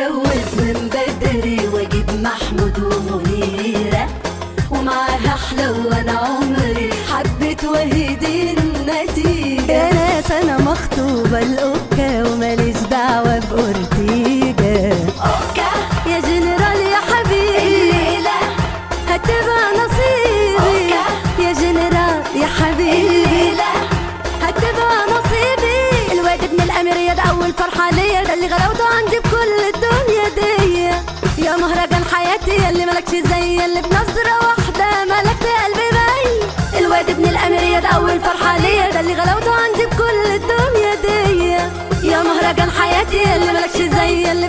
اتجوز من بدري واجيب محمود ومنيرة. ومعاها حلوة أنا عمري حبيت وهدي النتيجة يا ناس أنا مخطوبة لأوكا وماليش دعوة بأورتيجا. أوكا. يا جنرال يا حبيبي. الليلة. هتبقى نصيبي. أوكا. يا جنرال يا حبيبي. الليلة. هتبقى نصيبي. الواد ابن الأمير يا ده أول فرحة ليا. ده اللي غلاوته عندي حياتي يا اللي ملكش زي اللي بنظرة واحدة ملكت قلبي باي الواد ابن الأمير ده اول فرحة ليا ده اللي غلاوته عندي بكل الدنيا دي. يا مهرجان حياتي يا اللي ملكش زي اللي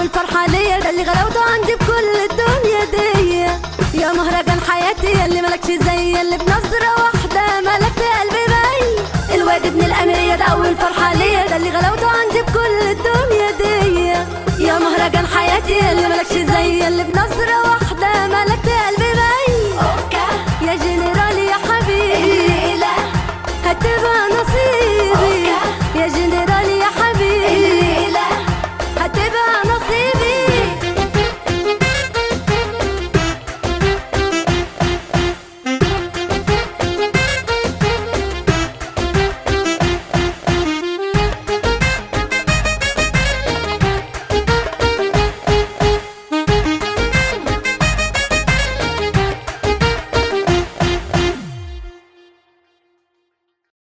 الامير ده اول فرحة ليا ده اللي غلاوته عندي بكل الدنيا دي. يا مهرجان حياتي يا اللي ملكش زي اللي بنظرة واحدة ملكت قلبي باي الواد ابن الأمير ده أول فرحة ليا ده اللي غلاوته عندي بكل الدنيا دي. يا مهرجان حياتي يا اللي ملكش زي اللي